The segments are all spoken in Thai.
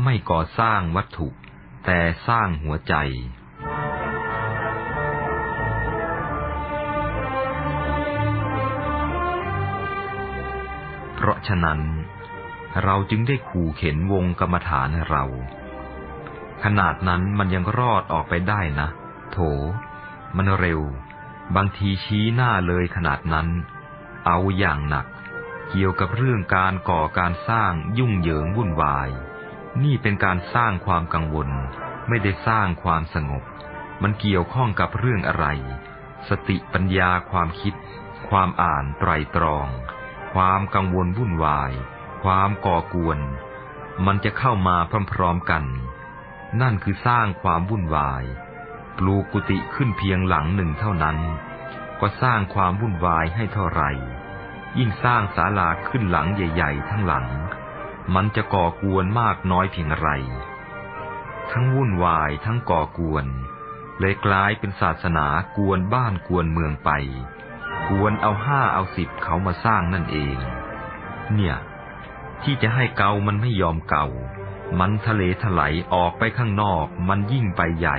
ไม่ก่อสร้างวัตถุ แต่สร้างหัวใจ เพราะฉะนั้น เราจึงได้ขู่เข็นวงกรรมฐานเรา ขนาดนั้นมันยังรอดออกไปได้นะ โถ มันเร็ว บางทีชี้หน้าเลยขนาดนั้น เอาอย่างหนักเกี่ยวกับเรื่องการก่อการสร้างยุ่งเหยิงวุ่นวาย นี่เป็นการสร้างความกังวล ไม่ได้สร้างความสงบ มันเกี่ยวข้องกับเรื่องอะไร สติปัญญาความคิด ความอ่านไตรตรอง ความกังวลวุ่นวาย ความก่อกวน มันจะเข้ามาพร้อมๆกัน นั่นคือสร้างความวุ่นวาย ปลูกกุฏิขึ้นเพียงหลังหนึ่งเท่านั้น ก็สร้างความวุ่นวายให้เท่าไหร่ ยิ่งสร้างศาลาขึ้นหลังใหญ่ ๆ ทั้งหลัง มันจะก่อกวนมากน้อยเพียงไร ทั้งวุ่นวายทั้งก่อกวน เลยกลายเป็นศาสนากวนบ้านกวนเมืองไป กวนเอาห้าเอาสิบเขามาสร้างนั่นเอง เนี่ย ที่จะให้เกามันไม่ยอมเกามันทะเลถลายออกไปข้างนอกมันยิ่งไปใหญ่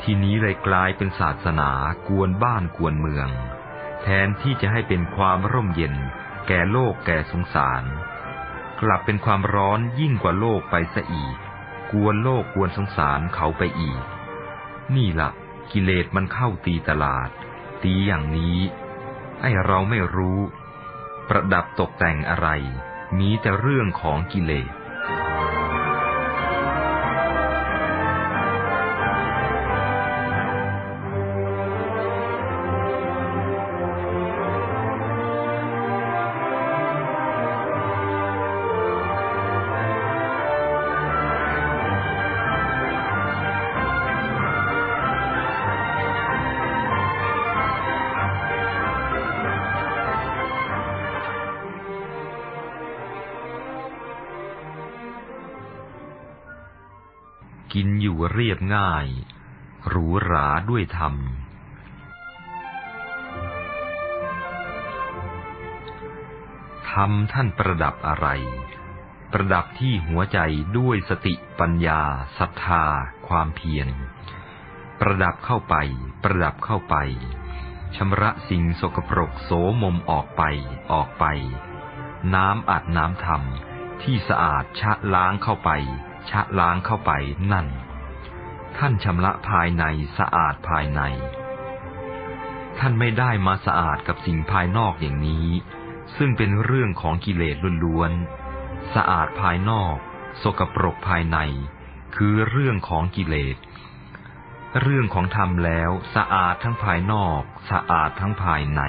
ทีนี้เลยกลายเป็นศาสนากวนบ้านกวนเมือง แทนที่จะให้เป็นความร่มเย็นแก่โลกแก่สงสาร กลับเป็นความร้อนยิ่งกว่าโลกไปซะอีก กวนโลกกวนสงสารเขาไปอีก นี่ละกิเลสมันเข้าตีตลาด ตีอย่างนี้ ไอเราไม่รู้ ประดับตกแต่งอะไร มีแต่เรื่องของกิเลส เรียบง่าย หรูหราด้วยธรรม ธรรมท่านประดับอะไร ประดับที่หัวใจด้วยสติปัญญาศรัทธา ความเพียร ประดับเข้าไป ประดับเข้าไปชำระสิ่งสกปรกโสมมออกไป ออกไป น้ำอัดน้ำทำที่สะอาดชะล้างเข้าไป ชะล้างเข้าไปนั่น ท่านชำระภายในสะอาดภายใน ท่านไม่ได้มาสะอาดกับสิ่งภายนอกอย่างนี้ ซึ่งเป็นเรื่องของกิเลสล้วนๆ สะอาดภายนอก สกปรกภายใน คือเรื่องของกิเลส เรื่องของธรรมแล้วสะอาดทั้งภายนอก สะอาดทั้งภายใน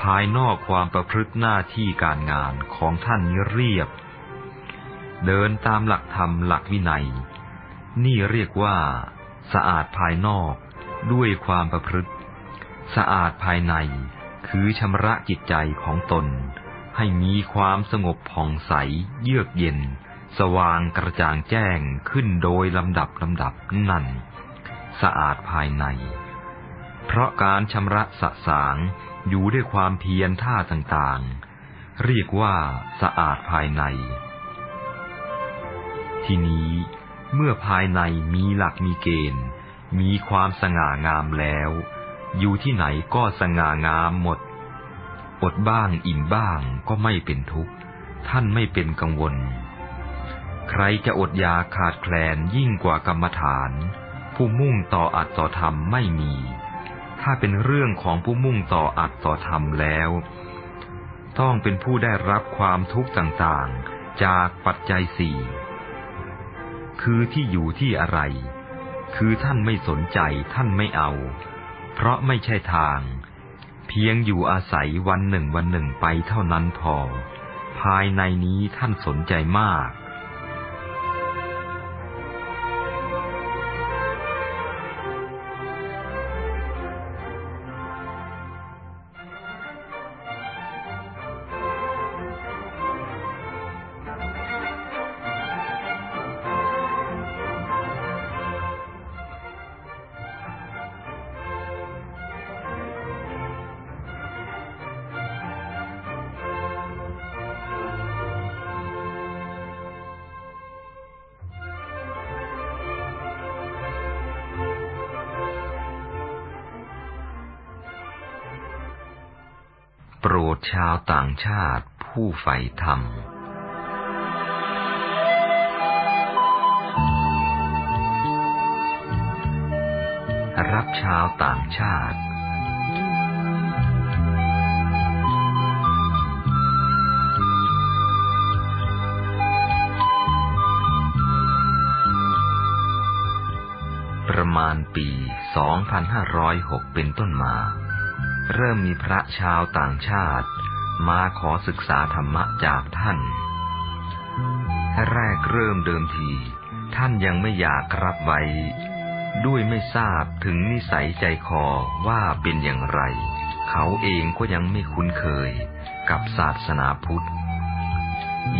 ภายนอกความประพฤติหน้าที่การงานของท่านนี้เรียบ เดินตามหลักธรรมหลักวินัย นี่เรียกว่า สะอาดภายนอก ด้วยความประพฤติ สะอาดภายใน คือชำระจิตใจของตน ให้มีความสงบผ่องใส เยือกเย็น สว่างกระจ่างแจ้งขึ้นโดยลำดับลำดับนั่น สะอาดภายใน เพราะการชำระสะสางอยู่ด้วยความเพียรท่าต่างๆ เรียกว่าสะอาดภายใน ทีนี้ เมื่อภายในมีหลักมีเกณฑ์ มีความสง่างามแล้ว อยู่ที่ไหนก็สง่างามหมด อดบ้างอิ่มบ้างก็ไม่เป็นทุกข์ ท่านไม่เป็นกังวล ใครจะอดยาขาดแคลนยิ่งกว่ากรรมฐาน ผู้มุ่งต่ออัดต่อธรรมไม่มี ถ้าเป็นเรื่องของผู้มุ่งต่ออัดต่อธรรมแล้ว ต้องเป็นผู้ได้รับความทุกข์ต่างๆ จากปัจจัยสี่ คือที่อยู่ที่อะไร คือท่านไม่สนใจท่านไม่เอา เพราะไม่ใช่ทาง เพียงอยู่อาศัยวันหนึ่งวันหนึ่งไปเท่านั้นพอ ภายในนี้ท่านสนใจมาก รดชาวต่างชาติผู้ใฝ่ธรรม รับชาวต่างชาติ ประมาณปี 2506 เป็นต้นมา เริ่มมีพระชาวต่างชาติ มาขอศึกษาธรรมะจากท่าน แรกเริ่มเดิมที ท่านยังไม่อยากรับไว้ ด้วยไม่ทราบถึงนิสัยใจคอว่าเป็นอย่างไร เขาเองก็ยังไม่คุ้นเคยกับศาสนาพุทธ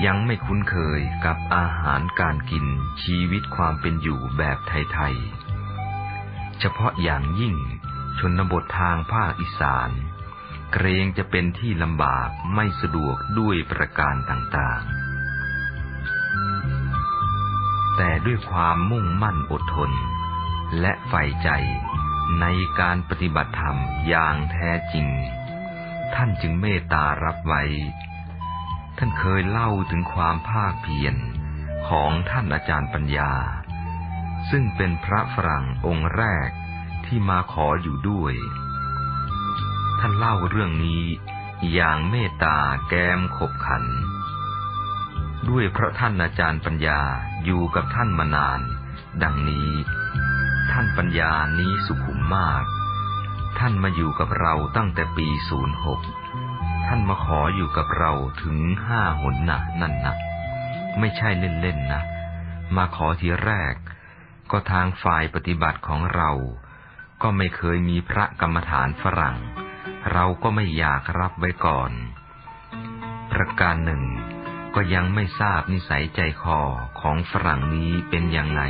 ยังไม่คุ้นเคยกับอาหารการกินชีวิตความเป็นอยู่แบบไทยๆ เฉพาะอย่างยิ่ง ชนบททางภาคอีสาน เกรงจะเป็นที่ลำบากไม่สะดวกด้วยประการต่างๆ แต่ด้วยความมุ่งมั่นอดทน และใฝ่ใจในการปฏิบัติธรรมอย่างแท้จริง ท่านจึงเมตตารับไว้ ท่านเคยเล่าถึงความภาคเพียรของท่านอาจารย์ปัญญา ซึ่งเป็นพระฝรั่งองค์แรก ที่มาขออยู่ด้วย ท่านเล่าเรื่องนี้อย่างเมตตาแกมขบขัน ด้วยเพราะท่านอาจารย์ปัญญาอยู่กับท่านมานาน ดังนี้ ท่านปัญญานี้สุขุมมาก ท่านมาอยู่กับเราตั้งแต่ปีศูนย์หกท่านมาขออยู่กับเราถึงห้าหนนะนั่นนะไม่ใช่เล่นๆนะมาขอทีแรก ก็ทางฝ่ายปฏิบัติของเรา ก็ไม่เคยมีพระกรรมฐานฝรั่ง เราก็ไม่อยากรับไว้ก่อน ประการหนึ่ง ก็ยังไม่ทราบนิสัยใจคอของฝรั่งนี้เป็นยังไง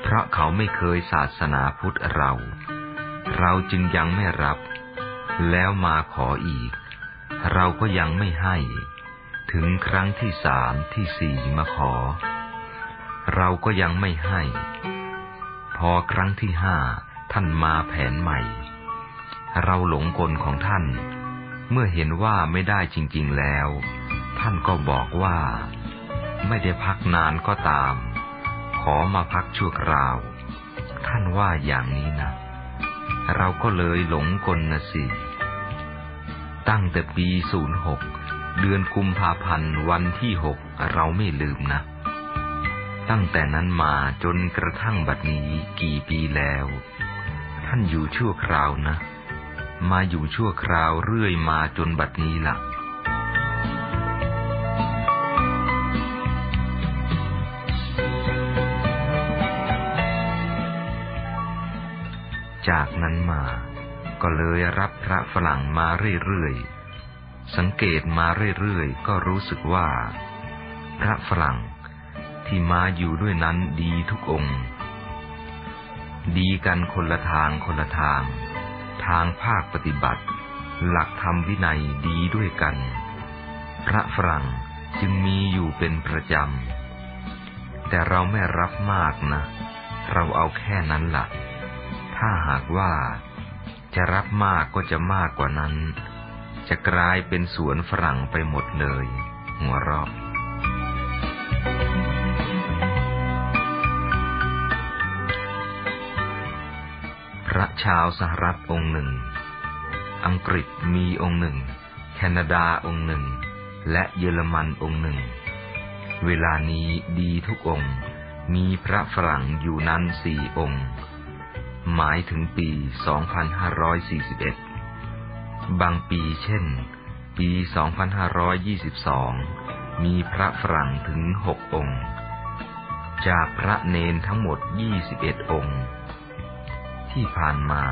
เพราะเขาไม่เคยศาสนาพุทธเรา เราจึงยังไม่รับ แล้วมาขออีก เราก็ยังไม่ให้ ถึงครั้งที่สามที่สี่มาขอ เราก็ยังไม่ให้ พอครั้งที่ห้า ท่านมาแผนใหม่ เราหลงกลของท่าน เมื่อเห็นว่าไม่ได้จริง ๆแล้ว ท่านก็บอกว่า ไม่ได้พักนานก็ตาม ขอมาพักชั่วคราว ท่านว่าอย่างนี้นะ เราก็เลยหลงกลนะสิ ตั้งแต่ปีศูนย์หกเดือนกุมภาพันธ์วันที่หกเราไม่ลืมนะ ตั้งแต่นั้นมาจนกระทั่งบัดนี้กี่ปีแล้ว ท่านอยู่ชั่วคราวนะ มาอยู่ชั่วคราวเรื่อยมาจนบัดนี้ละ่ะ จากนั้นมาก็เลยรับพระฝรั่งมาเรื่อยๆ สังเกตมาเรื่อยๆ ก็รู้สึกว่า พระฝรั่งที่มาอยู่ด้วยนั้นดีทุกองค์ ดีกันคนละทางคนละทาง ทางภาคปฏิบัติ หลักธรรมวินัยดีด้วยกัน พระฝรั่งจึงมีอยู่เป็นประจำ แต่เราไม่รับมากนะ เราเอาแค่นั้นละ่ะ ถ้าหากว่าจะรับมากก็จะมากกว่านั้น จะกลายเป็นสวนฝรั่งไปหมดเลย หัวราะ พระชาวสหรัฐองค์หนึ่ง อังกฤษมีองค์หนึ่ง แคนาดาองค์หนึ่ง และเยอรมันองค์หนึ่ง เวลานี้ดีทุกองค์ มีพระฝรั่งอยู่นั้นสี่องค์ หมายถึงปี 2541 บางปีเช่น ปี 2522 มีพระฝรั่งถึงหกองค์ จากพระเนนทั้งหมด 21 องค์ ที่ผ่านมา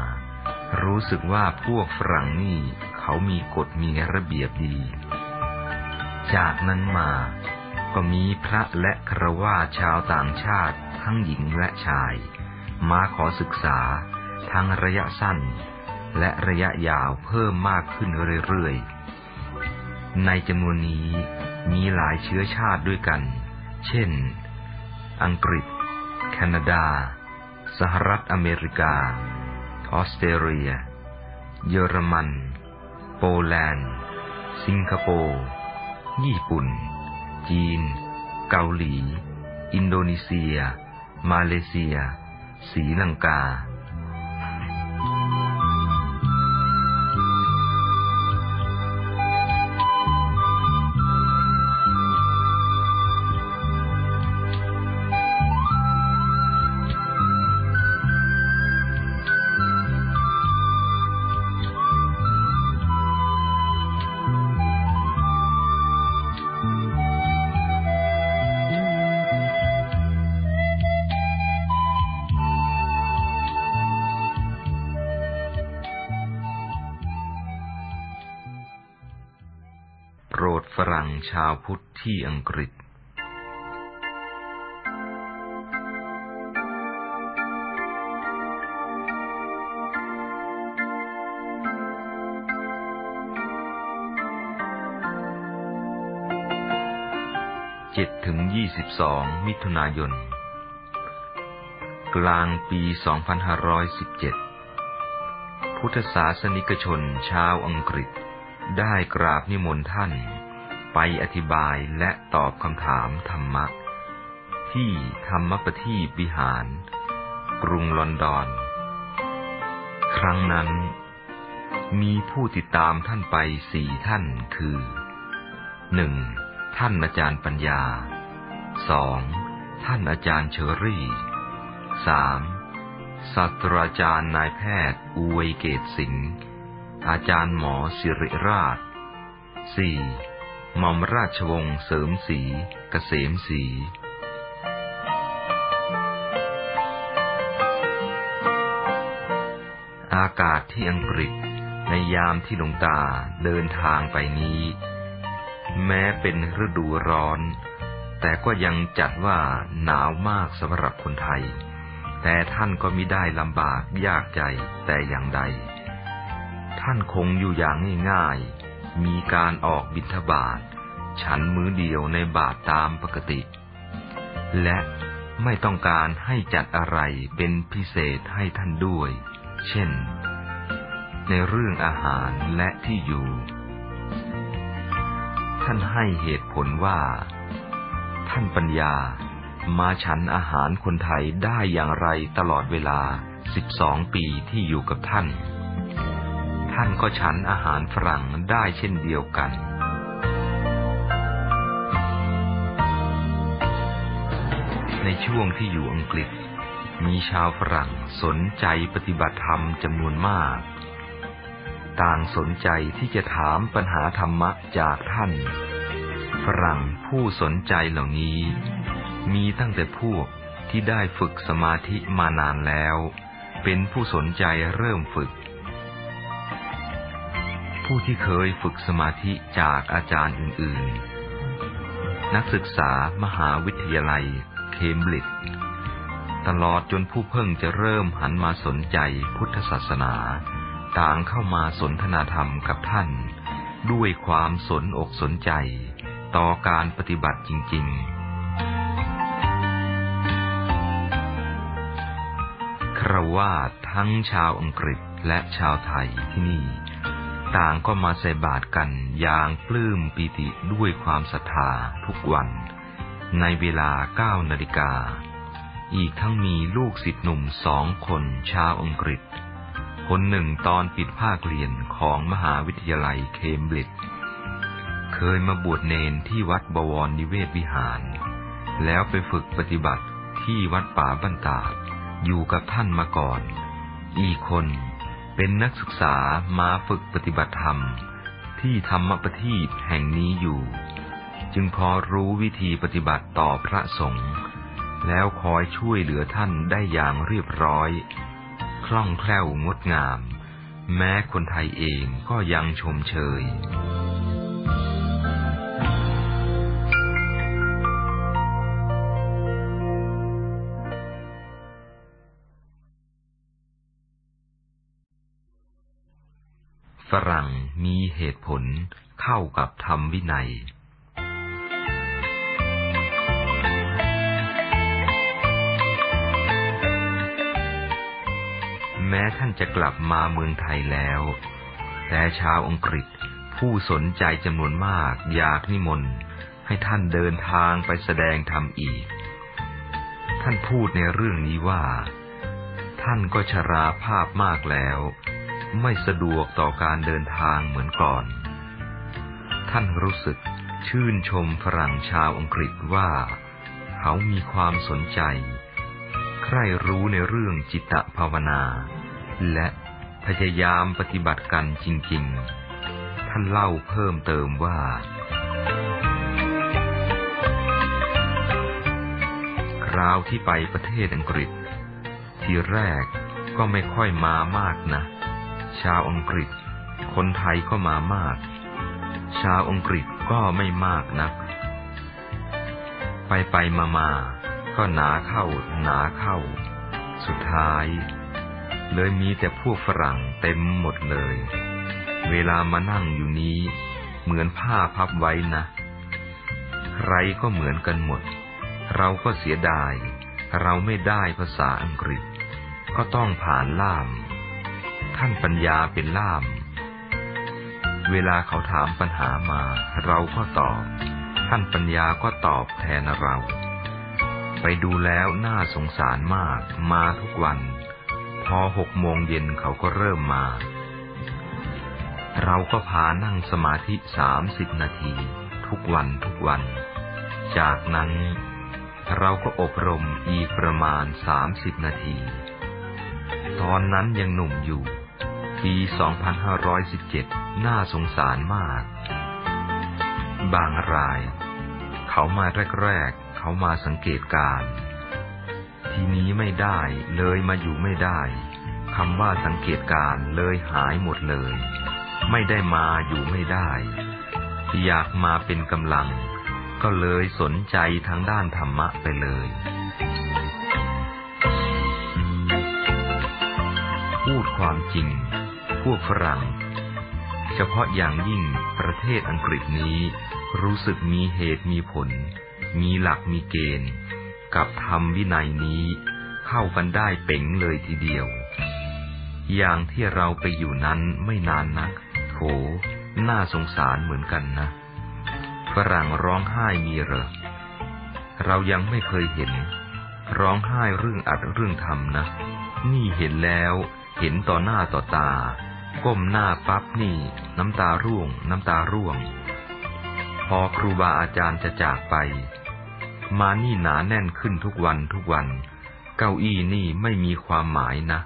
รู้สึกว่าพวกฝรั่งนี่เขามีกฎมีระเบียบดี จากนั้นมาก็มีพระและครวาชาวต่างชาติทั้งหญิงและชาย มาขอศึกษาทั้งระยะสั้น และระยะยาวเพิ่มมากขึ้นเรื่อยๆ ในจำนวนนี้มีหลายเชื้อชาติด้วยกัน เช่น อังกฤษ แคนาดา สหรัฐอเมริกา ออสเตรเลีย เยอรมัน โปแลนด์ สิงคโปร์ ญี่ปุ่น จีน เกาหลี อินโดนีเซีย มาเลเซีย ศรีลังกา ชาวพุทธที่อังกฤษ เจ็ดถึงยี่สิบสองมิถุนายน กลางปี2517พุทธศาสนิกชนชาวอังกฤษได้กราบนิมนต์ท่าน ไปอธิบายและตอบคำถามธรรมะ ที่ธรรมปทีบิหาร กรุงลอนดอน ครั้งนั้น มีผู้ติดตามท่านไปสี่ท่านคือหนึ่งท่านอาจารย์ปัญญาสองท่านอาจารย์เชอรี่สามศาสตราจารย์นายแพทย์อุเวเกตสิงห์อาจารย์หมอสิริราชสี่ หม่อมราชวงศ์เสริมสีกเกษมสีอากาศที่อังกฤษในยามที่หลวงตาเดินทางไปนี้ แม้เป็นฤดูร้อน แต่ก็ยังจัดว่าหนาวมากสำหรับคนไทย แต่ท่านก็มิได้ลำบากยากใจแต่อย่างใด ท่านคงอยู่อย่างง่ายๆ มีการออกบิณฑบาตฉันมื้อเดียวในบาทตามปกติ และไม่ต้องการให้จัดอะไรเป็นพิเศษให้ท่านด้วย เช่น ในเรื่องอาหารและที่อยู่ ท่านให้เหตุผลว่า ท่านปัญญามาฉันอาหารคนไทยได้อย่างไรตลอดเวลาสิบสองปีที่อยู่กับท่าน ท่านก็ฉันอาหารฝรั่งได้เช่นเดียวกัน ในช่วงที่อยู่อังกฤษ มีชาวฝรั่งสนใจปฏิบัติธรรมจำนวนมาก ต่างสนใจที่จะถามปัญหาธรรมะจากท่าน ฝรั่งผู้สนใจเหล่านี้ มีตั้งแต่พวกที่ได้ฝึกสมาธิมานานแล้ว เป็นผู้สนใจเริ่มฝึก ผู้ที่เคยฝึกสมาธิจากอาจารย์อื่น ๆ นักศึกษามหาวิทยาลัย เคมบริดจ์ตลอดจนผู้เพิ่งจะเริ่มหันมาสนใจพุทธศาสนา ต่างเข้ามาสนทนาธรรมกับท่าน ด้วยความสนอกสนใจ ต่อการปฏิบัติจริง ๆครวาทั้งชาวอังกฤษและชาวไทยที่นี่ ต่างก็มาใส่บาตรกันอย่างปลื้มปีติด้วยความศรัทธาทุกวัน ในเวลาเก้านาฬิกา อีกทั้งมีลูกศิษย์หนุ่มสองคนชาวอังกฤษ คนหนึ่งตอนปิดภาคเรียนของมหาวิทยาลัยเคมบริดจ์เคยมาบวชเนนที่วัดบวรนิเวศวิหาร แล้วไปฝึกปฏิบัติที่วัดป่าบ้านตาดอยู่กับท่านมาก่อน อีกคน เป็นนักศึกษามาฝึกปฏิบัติธรรม ที่ธรรมปทีปแห่งนี้อยู่ จึงพอรู้วิธีปฏิบัติต่อพระสงฆ์แล้วคอยช่วยเหลือท่านได้อย่างเรียบร้อย คล่องแคล่วงดงาม แม้คนไทยเองก็ยังชมเชย ฝรั่งมีเหตุผลเข้ากับธรรมวินัยแม้ท่านจะกลับมาเมืองไทยแล้ว แต่ชาวอังกฤษผู้สนใจจำนวนมากอยากนิมนต์ให้ท่านเดินทางไปแสดงธรรมอีก ท่านพูดในเรื่องนี้ว่า ท่านก็ชราภาพมากแล้ว ไม่สะดวกต่อการเดินทางเหมือนก่อน ท่านรู้สึกชื่นชมฝรั่งชาวอังกฤษว่า เขามีความสนใจ ใคร่รู้ในเรื่องจิตภาวนา และพยายามปฏิบัติกันจริง ๆ ท่านเล่าเพิ่มเติมว่า คราวที่ไปประเทศอังกฤษ ทีแรกก็ไม่ค่อยมามากนะ ชาวอังกฤษ คนไทยก็มามาก ชาวอังกฤษก็ไม่มากนัก ไปไปมามาก็หนาเข้าหนาเข้า สุดท้าย เลยมีแต่พวกฝรั่งเต็มหมดเลย เวลามานั่งอยู่นี้ เหมือนผ้าพับไว้นะ ใครก็เหมือนกันหมด เราก็เสียดาย เราไม่ได้ภาษาอังกฤษ ก็ต้องผ่านล่าม ท่านปัญญาเป็นล่าม เวลาเขาถามปัญหามา เราก็ตอบ ท่านปัญญาก็ตอบแทนเรา ไปดูแล้วน่าสงสารมาก มาทุกวัน พอหกโมงเย็นเขาก็เริ่มมา เราก็พานั่งสมาธิสามสิบนาที ทุกวันทุกวัน จากนั้นเราก็อบรมอีกประมาณสามสิบนาที ตอนนั้นยังหนุ่มอยู่ ปี 2517 น่าสงสารมาก บางราย เขามาแรกๆ เขามาสังเกตการ ทีนี้ไม่ได้เลยมาอยู่ไม่ได้คำว่าสังเกตการเลยหายหมดเลย ไม่ได้มาอยู่ไม่ได้ อยากมาเป็นกำลัง ก็เลยสนใจทางด้านธรรมะไปเลยพูดความจริง พวกฝรั่ง เฉพาะอย่างยิ่งประเทศอังกฤษนี้ รู้สึกมีเหตุมีผล มีหลักมีเกณฑ์ กับธรรมวินัยนี้เข้ากันได้เป่งเลยทีเดียว อย่างที่เราไปอยู่นั้นไม่นานนักโถน่าสงสารเหมือนกันนะ ฝรั่งร้องไห้มีเหรอ เรายังไม่เคยเห็น ร้องไห้เรื่องอัดเรื่องทำนะ นี่เห็นแล้ว เห็นต่อหน้าต่อตา ก้มหน้าปั๊บนี่ น้ำตาร่วง น้ำตาร่วง พอครูบาอาจารย์จะจากไป มานี่หนาแน่นขึ้นทุกวันทุกวัน เก้าอี้นี่ไม่มีความหมายนะ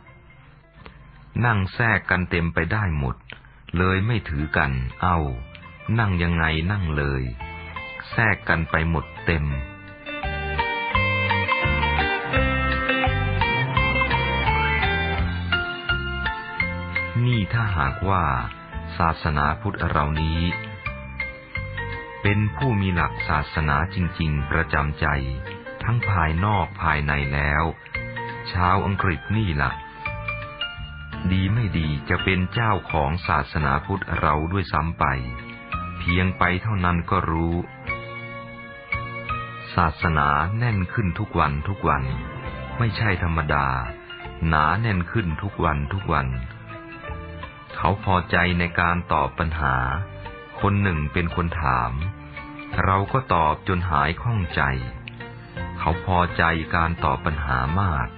นั่งแทรกกันเต็มไปได้หมด เลยไม่ถือกัน เอา นั่งยังไงนั่งเลย แทรกกันไปหมดเต็ม ถ้าหากว่าศาสนาพุทธเรานี้ เป็นผู้มีหลักศาสนาจริง ๆ ประจำใจ ทั้งภายนอกภายในแล้ว ชาวอังกฤษนี่ละ่ะ ดีไม่ดีจะเป็นเจ้าของศาสนาพุทธเราด้วยซ้ำไป เพียงไปเท่านั้นก็รู้ ศาสนาแน่นขึ้นทุกวันทุกวัน ไม่ใช่ธรรมดา หนาแน่นขึ้นทุกวันทุกวัน เขาพอใจในการตอบปัญหา คนหนึ่งเป็นคนถาม เราก็ตอบจนหายข้องใจ เขาพอใจการตอบปัญหามาก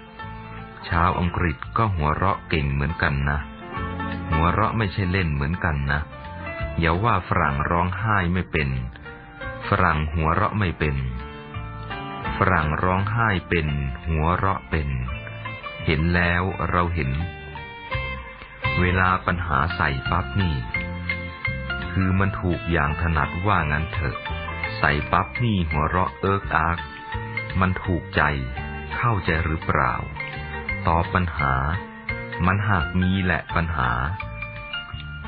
ชาวอังกฤษก็หัวเราะเก่งเหมือนกันนะ หัวเราะไม่ใช่เล่นเหมือนกันนะ อย่าว่าฝรั่งร้องไห้ไม่เป็น ฝรั่งหัวเราะไม่เป็น ฝรั่งร้องไห้เป็น หัวเราะเป็น เห็นแล้วเราเห็น เวลาปัญหาใส่ปั๊บนี่ คือมันถูกอย่างถนัดว่างั้นเถอะ ใส่ปั๊บนี่หัวเราะเอิกอาร์กมันถูกใจ เข้าใจหรือเปล่าตอบปัญหา มันหากมีแหละปัญหา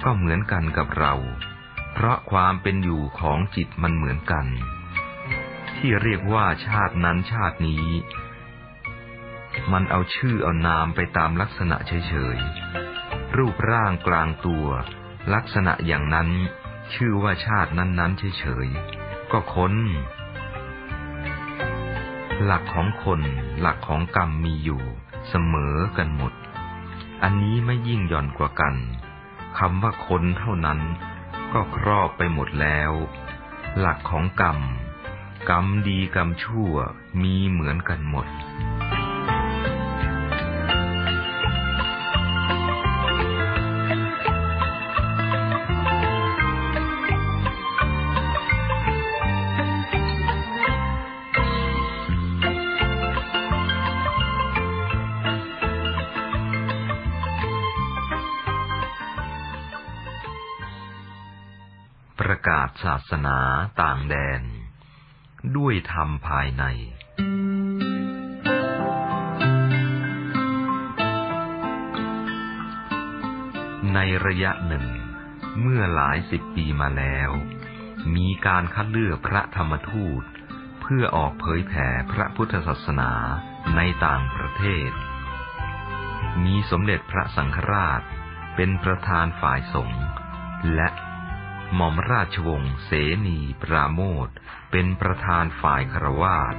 ก็เหมือนกันกับเรา เพราะความเป็นอยู่ของจิตมันเหมือนกัน ที่เรียกว่าชาตินั้นชาตินี้ มันเอาชื่อเอานามไปตามลักษณะเฉยๆ รูปร่างกลางตัว ลักษณะอย่างนั้นชื่อว่าชาตินั้นๆเฉยๆก็คนหลักของคนหลักของกรรมมีอยู่ เสมอกันหมด อันนี้ไม่ยิ่งหย่อนกว่ากันคำว่าคนเท่านั้น ก็ครอบไปหมดแล้ว หลักของกรรม กรรมดีกรรมชั่วมีเหมือนกันหมด ต่างแดน ด้วยธรรมภายใน ในระยะหนึ่ง เมื่อหลายสิบปีมาแล้ว มีการคัดเลือกพระธรรมทูต เพื่อออกเผยแผ่พระพุทธศาสนาในต่างประเทศ มีสมเด็จพระสังฆราชเป็นประธานฝ่ายสงฆ์และ หม่อมราชวงศ์เสนีปราโมทเป็นประธานฝ่ายคารวาส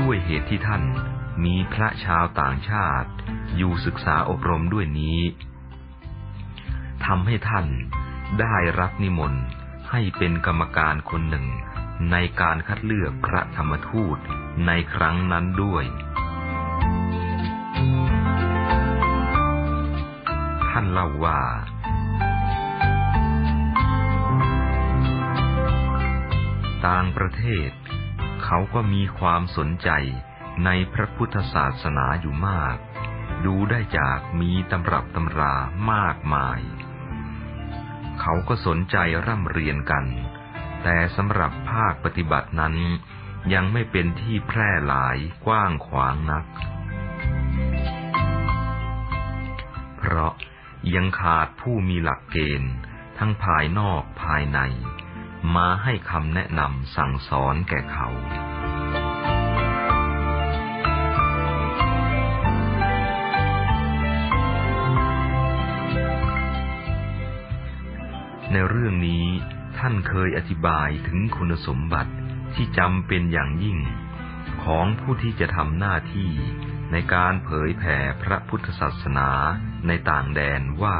ด้วยเหตุที่ท่านมีพระชาวต่างชาติ อยู่ศึกษาอบรมด้วยนี้ทำให้ท่านได้รับนิมนต์ให้เป็นกรรมการคนหนึ่งในการคัดเลือกพระธรรมทูตในครั้งนั้นด้วยานเล่าว่า ต่างประเทศ เขาก็มีความสนใจในพระพุทธศาสนาอยู่มาก ดูได้จากมีตำรับตำรามากมาย เขาก็สนใจร่ำเรียนกัน แต่สำหรับภาคปฏิบัตินั้นยังไม่เป็นที่แพร่หลายกว้างขวางนัก เพราะ ยังขาดผู้มีหลักเกณฑ์ ทั้งภายนอกภายใน มาให้คำแนะนำสั่งสอนแก่เขาในเรื่องนี้ท่านเคยอธิบายถึงคุณสมบัติที่จำเป็นอย่างยิ่ง ของผู้ที่จะทำหน้าที่ในการเผยแผ่พระพุทธศาสนา ในต่างแดนว่า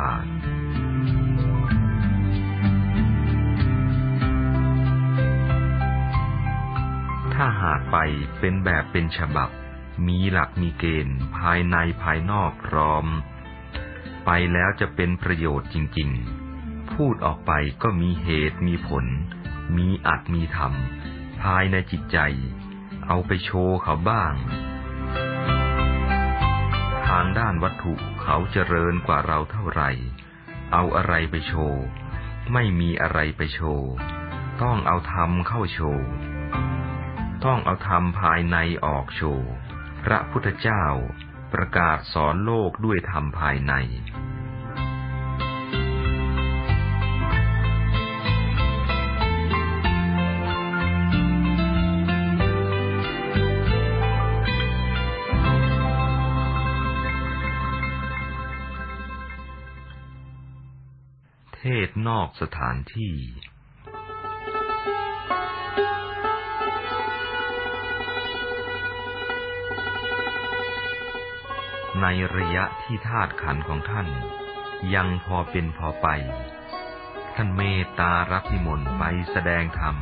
ถ้าหากไปเป็นแบบเป็นฉบับ มีหลักมีเกณฑ์ภายในภายนอกพร้อม ไปแล้วจะเป็นประโยชน์จริง ๆ พูดออกไปก็มีเหตุมีผล มีอัดมีธรรม ภายในจิตใจ เอาไปโชว์เขาบ้าง ทางด้านวัตถุ เขาเจริญกว่าเราเท่าไหร่ เอาอะไรไปโชว์ ไม่มีอะไรไปโชว์ ต้องเอาธรรมเข้าโชว์ ต้องเอาธรรมภายในออกโชว์ พระพุทธเจ้าประกาศสอนโลกด้วยธรรมภายใน ศนอกสถานที่ ในระยะที่ธาตุขันของท่าน ยังพอเป็นพอไป ท่านเมตตารับนิมนต์ไปแสดงธรรม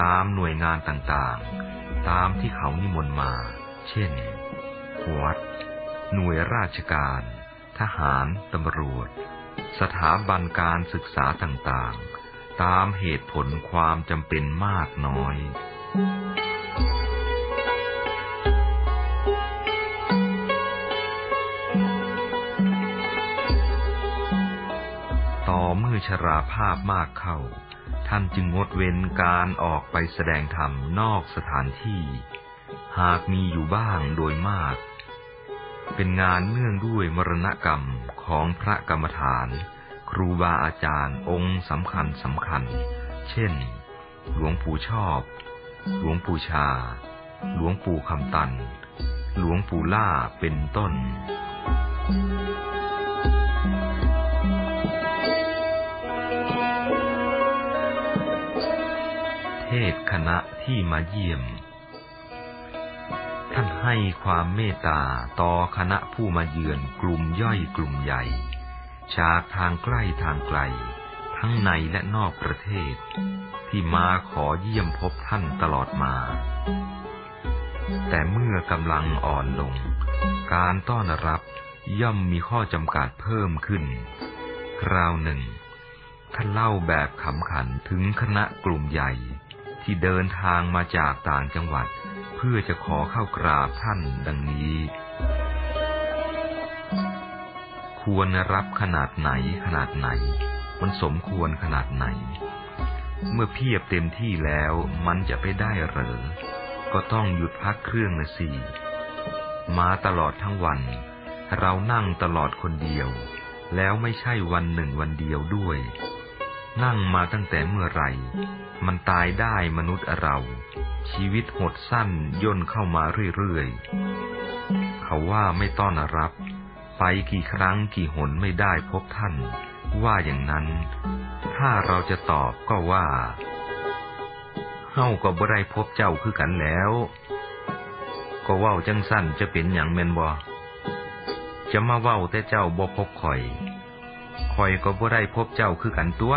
ตามหน่วยงานต่างๆ ตามที่เขานิมนต์มา เช่น วัด หน่วยราชการ ทหาร ตำรวจ สถาบันการศึกษาต่างๆ ตามเหตุผลความจำเป็นมากน้อย ต่อเมื่อชราภาพมากเข้า ท่านจึงงดเว้นการออกไปแสดงธรรมนอกสถานที่ หากมีอยู่บ้างโดยมาก เป็นงานเนื่องด้วยมรณกรรมของพระกรรมฐาน ครูบาอาจารย์องค์สำคัญสำคัญ เช่น หลวงปู่ชอบ หลวงปู่ชา หลวงปู่คำตัน หลวงปู่ล่าเป็นต้น เทศคณะที่มาเยี่ยม ท่านให้ความเมตตาต่อคณะผู้มาเยือนกลุ่มย่อยกลุ่มใหญ่จากทางใกล้ทางไกล ทั้งในและนอกประเทศ ที่มาขอเยี่ยมพบท่านตลอดมา แต่เมื่อกำลังอ่อนลง การต้อนรับย่อมมีข้อจำกัดเพิ่มขึ้น คราวหนึ่ง ท่านเล่าแบบขำขันถึงคณะกลุ่มใหญ่ ที่เดินทางมาจากต่างจังหวัด เพื่อจะขอเข้ากราบท่านดังนี้ ควรรับขนาดไหนขนาดไหน มันสมควรขนาดไหน เมื่อเพียบเต็มที่แล้วมันจะไปได้หรือก็ต้องหยุดพักเครื่องนะสิมาตลอดทั้งวัน เรานั่งตลอดคนเดียว แล้วไม่ใช่วันหนึ่งวันเดียวด้วย นั่งมาตั้งแต่เมื่อไหร่ มันตายได้มนุษย์เรา ชีวิตหดสั้นย่นเข้ามาเรื่อยๆ เขาว่าไม่ต้อนรับ ไปกี่ครั้งกี่หนไม่ได้พบท่าน ว่าอย่างนั้น ถ้าเราจะตอบก็ว่าเฮาก็บ่ได้พบเจ้าคือกันแล้ว ก็ว้าจังสั้นจะเป็นอย่างแมนบ่จะมาเว้าแต่เจ้าบ่พบข่อยข่อยก็บ่ได้พบเจ้าคือกันตัว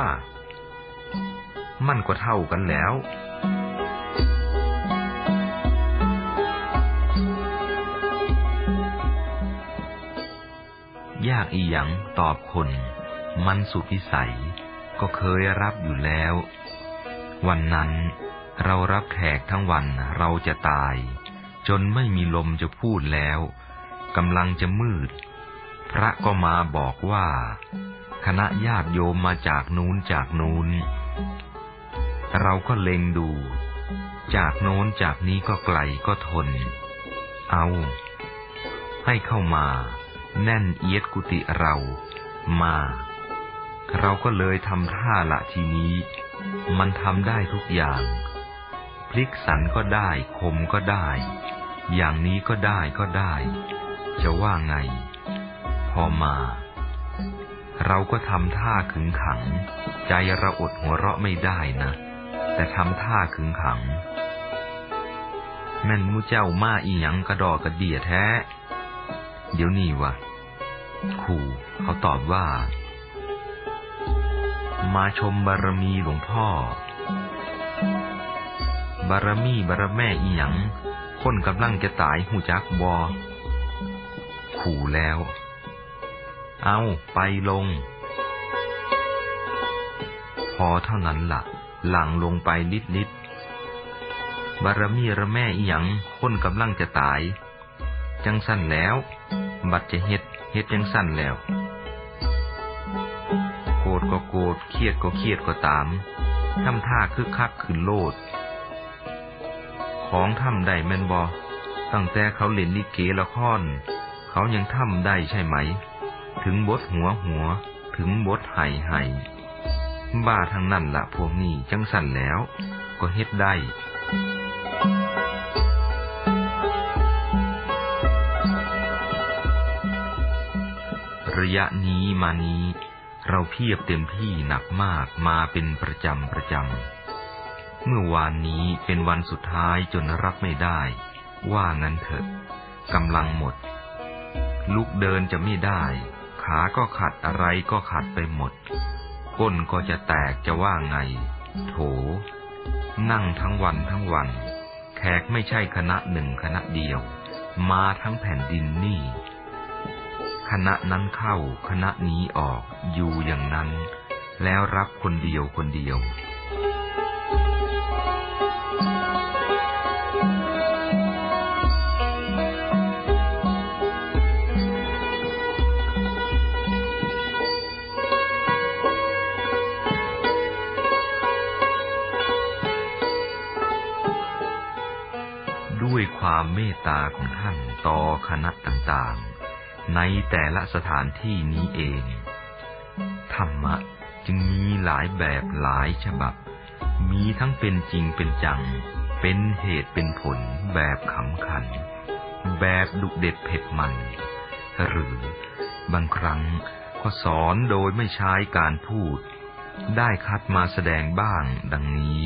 มันก็เท่ากันแล้ว ยากอีหยังตอบคน มันสุดวิสัย ก็เคยรับอยู่แล้ว วันนั้นเรารับแขกทั้งวันเราจะตาย จนไม่มีลมจะพูดแล้วกำลังจะมืด พระก็มาบอกว่า คณะญาติโยมมาจากนู้นจากนู้น เราก็เล็งดู จากโน้นจากนี้ก็ไกลก็ทน เอา ให้เข้ามา แน่นเอียดกุฏิเรามา เราก็เลยทำท่าละทีนี้ มันทำได้ทุกอย่าง พลิกสันก็ได้คมก็ได้ อย่างนี้ก็ได้ก็ได้ จะว่าไง พอมา เราก็ทำท่าขึงขัง ใจเราอดหัวเราะไม่ได้นะ แต่ทำท่าขึงขัง แม่นมูเจ้ามาอีหยังกระดอกระเดียแท้ เดี๋ยวนี้วะครูเขาตอบว่า มาชมบารมีหลวงพ่อ บารมีบารแม่อีหยังคนกำลังจะตายหูจักบอขู่แล้ว เอาไปลง พอเท่านั้นละ่ะ หลังลงไปลิดลิดบารมีระแม่อีหยังคนกำลังจะตาย จังสั้นแล้ว บัดจะเฮ็ดเฮ็ดจังสั้นแล้ว โกรธก็โกรธเครียดก็เครียดก็ตามทำท่าคึกคักขึ้นโลด ของทำได้แม่นบอตั้งแต่เขาเล่นลิเกละครเขายังทำได้ใช่ไหม ถึงบทหัวหัว ถึงบทไห่ไห่บ้าทางนั่นละพวกนี้จังสั่นแล้ว ก็เฮ็ดได้ ระยะนี้มานี้ เราเพียบเต็มที่หนักมากมาเป็นประจำประจำเมื่อวานนี้เป็นวันสุดท้ายจนรับไม่ได้ ว่างั้นเถอะกำลังหมด ลุกเดินจะไม่ได้ ขาก็ขัดอะไรก็ขัดไปหมด ก้นก็จะแตกจะว่าไง โถ นั่งทั้งวันทั้งวัน แขกไม่ใช่คณะหนึ่งคณะเดียว มาทั้งแผ่นดินนี่ คณะนั้นเข้าคณะนี้ออกอยู่อย่างนั้น แล้วรับคนเดียวคนเดียว ด้วยความเมตตาของท่านต่อคณะต่างๆ ในแต่ละสถานที่นี้เอง ธรรมะจึงมีหลายแบบหลายฉบับ มีทั้งเป็นจริงเป็นจัง เป็นเหตุเป็นผลแบบขำขัน แบบดุเด็ดเผ็ดมัน หรือบางครั้งก็สอนโดยไม่ใช้การพูด ได้คัดมาแสดงบ้างดังนี้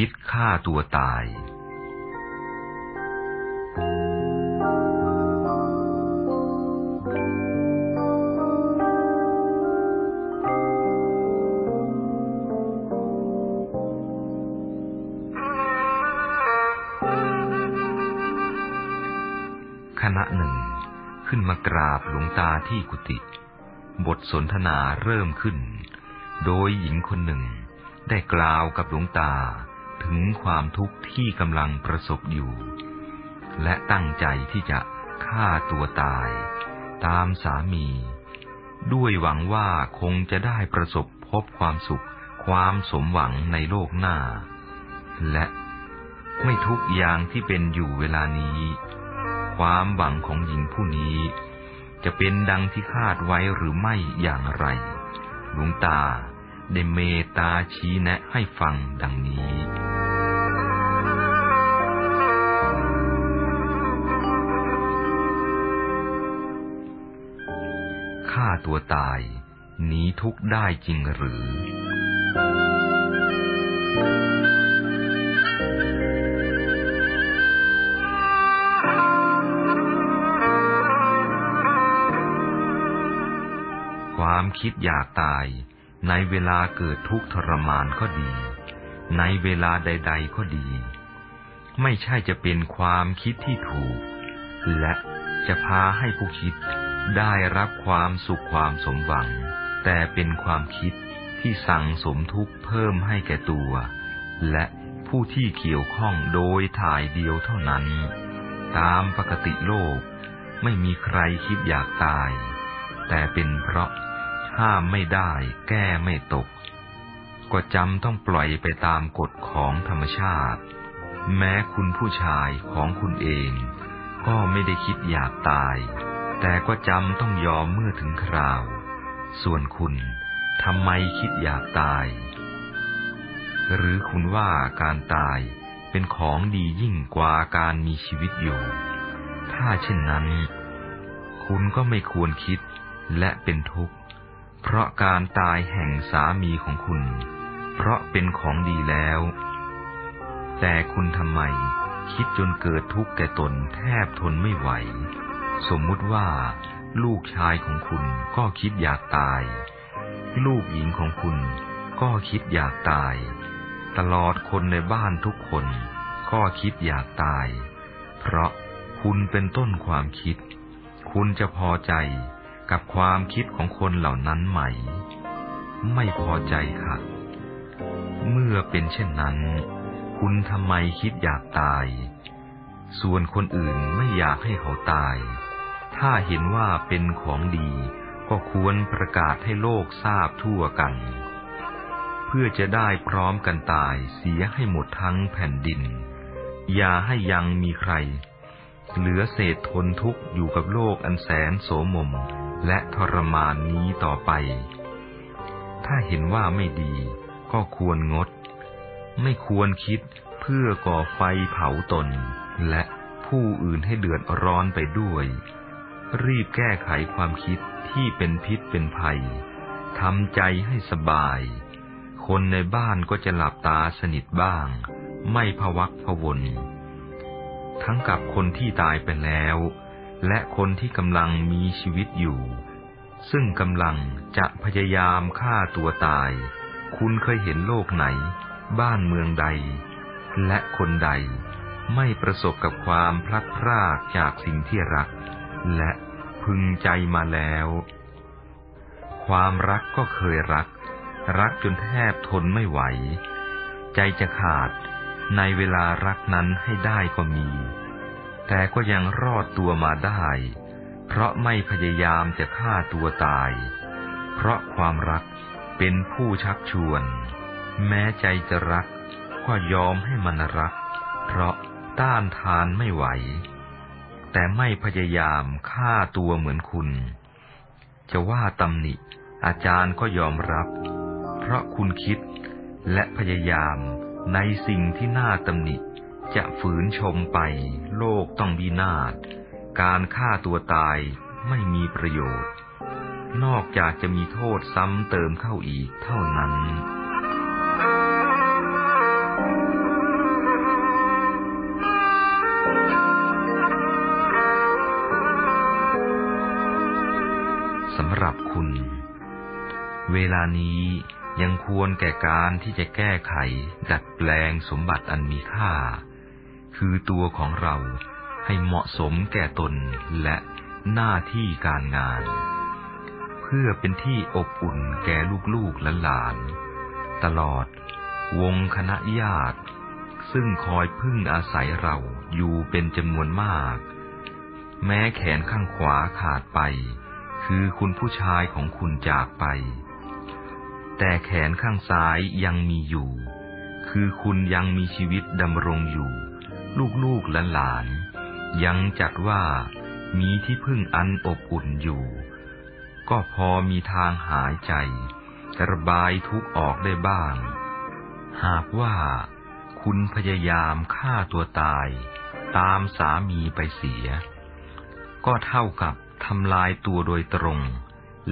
คิดฆ่าตัวตายขณะหนึ่ง ขึ้นมากราบหลวงตาที่กุฏิบทสนทนาเริ่มขึ้น โดยหญิงคนหนึ่งได้กล่าวกับหลวงตา ถึงความทุกข์ที่กำลังประสบอยู่ และตั้งใจที่จะฆ่าตัวตาย ตามสามี ด้วยหวังว่าคงจะได้ประสบพบความสุข ความสมหวังในโลกหน้า และไม่ทุกอย่างที่เป็นอยู่เวลานี้ ความหวังของหญิงผู้นี้ จะเป็นดังที่คาดไว้หรือไม่อย่างไร หลวงตาได้เมตตาชี้แนะให้ฟังดังนี้ ฆ่าตัวตายหนีทุกข์ได้จริงหรือ ความคิดอยากตาย ในเวลาเกิดทุกข์ทรมานก็ดี ในเวลาใด ๆ ก็ดี ไม่ใช่จะเป็นความคิดที่ถูก และจะพาให้ผู้คิด ได้รับความสุขความสมหวัง แต่เป็นความคิดที่สั่งสมทุกข์เพิ่มให้แก่ตัว และผู้ที่เกี่ยวข้องโดยถ่ายเดียวเท่านั้น ตามปกติโลกไม่มีใครคิดอยากตาย แต่เป็นเพราะห้ามไม่ได้แก้ไม่ตก ก็จำต้องปล่อยไปตามกฎของธรรมชาติ แม้คุณผู้ชายของคุณเอง ก็ไม่ได้คิดอยากตาย แต่ก็จำต้องยอมเมื่อถึงคราว ส่วนคุณทำไมคิดอยากตาย หรือคุณว่าการตายเป็นของดียิ่งกว่าการมีชีวิตอยู่ ถ้าเช่นนั้น คุณก็ไม่ควรคิดและเป็นทุกข์ เพราะการตายแห่งสามีของคุณ เพราะเป็นของดีแล้ว แต่คุณทำไมคิดจนเกิดทุกข์แก่ตนแทบทนไม่ไหว สมมุติว่า ลูกชายของคุณก็คิดอยากตาย ลูกหญิงของคุณก็คิดอยากตาย ตลอดคนในบ้านทุกคน ก็คิดอยากตาย เพราะคุณเป็นต้นความคิด คุณจะพอใจกับความคิดของคนเหล่านั้นไหม ไม่พอใจค่ะ เมื่อเป็นเช่นนั้น คุณทำไมคิดอยากตาย ส่วนคนอื่นไม่อยากให้เขาตาย ถ้าเห็นว่าเป็นของดีก็ควรประกาศให้โลกทราบทั่วกัน เพื่อจะได้พร้อมกันตายเสียให้หมดทั้งแผ่นดิน อย่าให้ยังมีใคร เหลือเศษทนทุกข์อยู่กับโลกอันแสนโสมม และทรมานนี้ต่อไป ถ้าเห็นว่าไม่ดีก็ควรงด ไม่ควรคิดเพื่อก่อไฟเผาตน และผู้อื่นให้เดือดร้อนไปด้วย รีบแก้ไขความคิดที่เป็นพิษเป็นภัยทำใจให้สบาย คนในบ้านก็จะหลับตาสนิทบ้าง ไม่พวักพวนทั้งกับคนที่ตายไปแล้ว และคนที่กำลังมีชีวิตอยู่ ซึ่งกำลังจะพยายามฆ่าตัวตาย คุณเคยเห็นโลกไหน บ้านเมืองใด และคนใดไม่ประสบกับความพลัดพรากจากสิ่งที่รัก และ พึงใจมาแล้ว ความรักก็เคยรัก รักจนแทบทนไม่ไหว ใจจะขาดในเวลารักนั้นให้ได้ก็มี แต่ก็ยังรอดตัวมาได้ เพราะไม่พยายามจะฆ่าตัวตาย เพราะความรักเป็นผู้ชักชวน แม้ใจจะรัก ก็ยอมให้มันรัก เพราะต้านทานไม่ไหว แต่ไม่พยายามฆ่าตัวเหมือนคุณ จะว่าตำหนิ อาจารย์ก็ยอมรับ เพราะคุณคิดและพยายามในสิ่งที่น่าตำหนิ จะฝืนชมไป โลกต้องวินาศ การฆ่าตัวตายไม่มีประโยชน์ นอกจากจะมีโทษซ้ำเติมเข้าอีกเท่านั้น เวลานี้ยังควรแก่การที่จะแก้ไข ดัดแปลงสมบัติอันมีค่า คือตัวของเราให้เหมาะสมแก่ตนและหน้าที่การงาน เพื่อเป็นที่อบอุ่นแก่ลูกๆและหลาน ตลอดวงคณะญาติ ซึ่งคอยพึ่งอาศัยเราอยู่เป็นจำนวนมาก แม้แขนข้างขวาขาดไป คือคุณผู้ชายของคุณจากไป แต่แขนข้างซ้ายยังมีอยู่ คือคุณยังมีชีวิตดำรงอยู่ ลูกๆหลานยังจัดว่ามีที่พึ่งอันอบอุ่นอยู่ ก็พอมีทางหายใจ ระบายทุกออกได้บ้าง หากว่าคุณพยายามฆ่าตัวตาย ตามสามีไปเสีย ก็เท่ากับทำลายตัวโดยตรง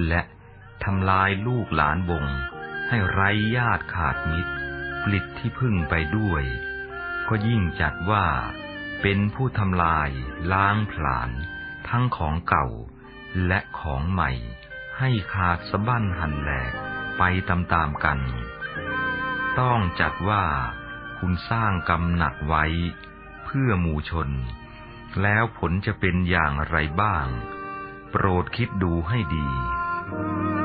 และทำลายลูกหลานวง ให้ไร้ญาติขาดมิตรปลิดที่พึ่งไปด้วย ก็ยิ่งจัดว่าเป็นผู้ทำลายล้างผลาญทั้งของเก่าและของใหม่ ให้ขาดสะบั้นหันแหลกไปตามๆกัน ต้องจัดว่าคุณสร้างกรรมหนักไว้ เพื่อหมู่ชน แล้วผลจะเป็นอย่างไรบ้าง โปรดคิดดูให้ดี Thank you.